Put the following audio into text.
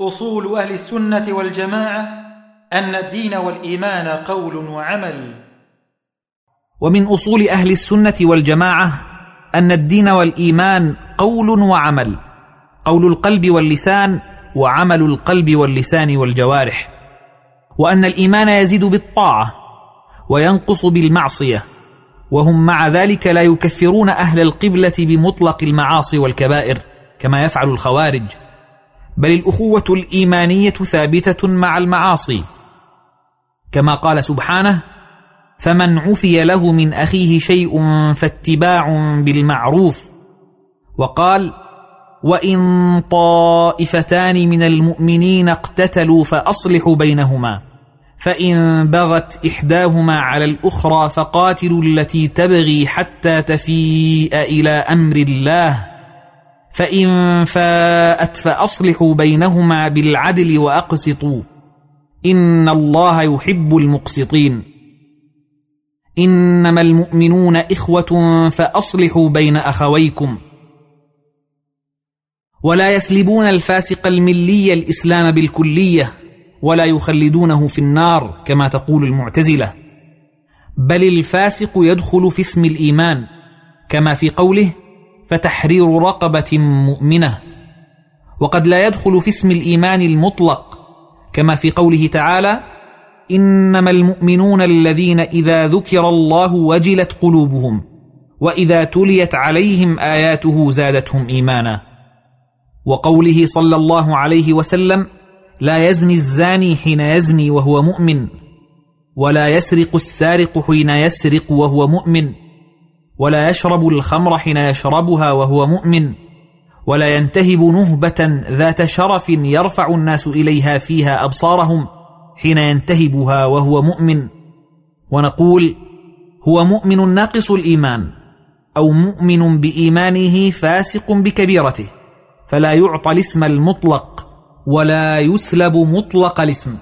أصول أهل السنة والجماعة أن الدين والإيمان قول وعمل. ومن أصول أهل السنة والجماعة أن الدين والإيمان قول وعمل قول القلب واللسان وعمل القلب واللسان والجوارح. وأن الإيمان يزيد بالطاعة وينقص بالمعصية وهم مع ذلك لا يكفرون أهل القبلة بمطلق المعاصي والكبائر كما يفعل الخوارج. بل الأخوة الإيمانية ثابتة مع المعاصي. كما قال سبحانه فمن عفي له من أخيه شيء فاتباع بالمعروف. وقال وإن طائفتان من المؤمنين اقتتلوا فأصلحوا بينهما فإن بغت إحداهما على الأخرى فقاتلوا التي تبغي حتى تفيء إلى أمر الله. فإن فاءت فأصلحوا بينهما بالعدل وأقسطوا. إن الله يحب المقسطين. إنما المؤمنون إخوة فأصلحوا بين أخويكم. ولا يسلبون الفاسق الملي الإسلام بالكلية ولا يخلدونه في النار كما تقول المعتزلة. بل الفاسق يدخل في اسم الإيمان كما في قوله فتحرير رقبة مؤمنة. وقد لا يدخل في اسم الإيمان المطلق كما في قوله تعالى إنما المؤمنون الذين إذا ذكر الله وجلت قلوبهم وإذا تليت عليهم آياته زادتهم إيمانا. وقوله صلى الله عليه وسلم لا يزني الزاني حين يزني وهو مؤمن ولا يسرق السارق حين يسرق وهو مؤمن. ولا يشرب الخمر حين يشربها وهو مؤمن ولا ينتهب نهبة ذات شرف يرفع الناس إليها فيها أبصارهم حين ينتهبها وهو مؤمن. ونقول هو مؤمن ناقص الإيمان أو مؤمن بإيمانه فاسق بكبيرته فلا يعطى الاسم المطلق ولا يسلب مطلق الاسم.